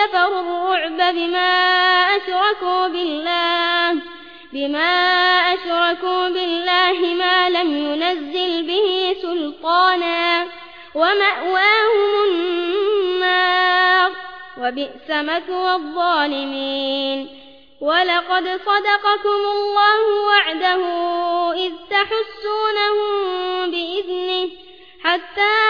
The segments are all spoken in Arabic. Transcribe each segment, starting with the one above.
كفروا الرعب بما أشركوا بالله بما أشركوا بالله ما لم ينزل به سلطانا ومأواهم النار وبئس مثوى الظالمين. ولقد صدقكم الله وعده إذ تحسونهم بإذنه حتى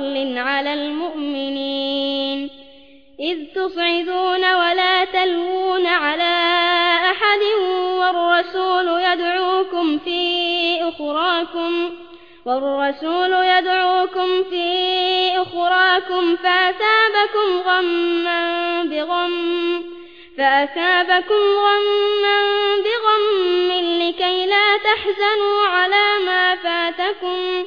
فضل على المؤمنين. إذ تصعدون ولا تلوون على أحد والرسول يدعوكم في أخراكم والرسول يدعوكم في أخراكم فأثابكم غما بغم فأثابكم غما بغم لكي لا تحزنوا على ما فاتكم.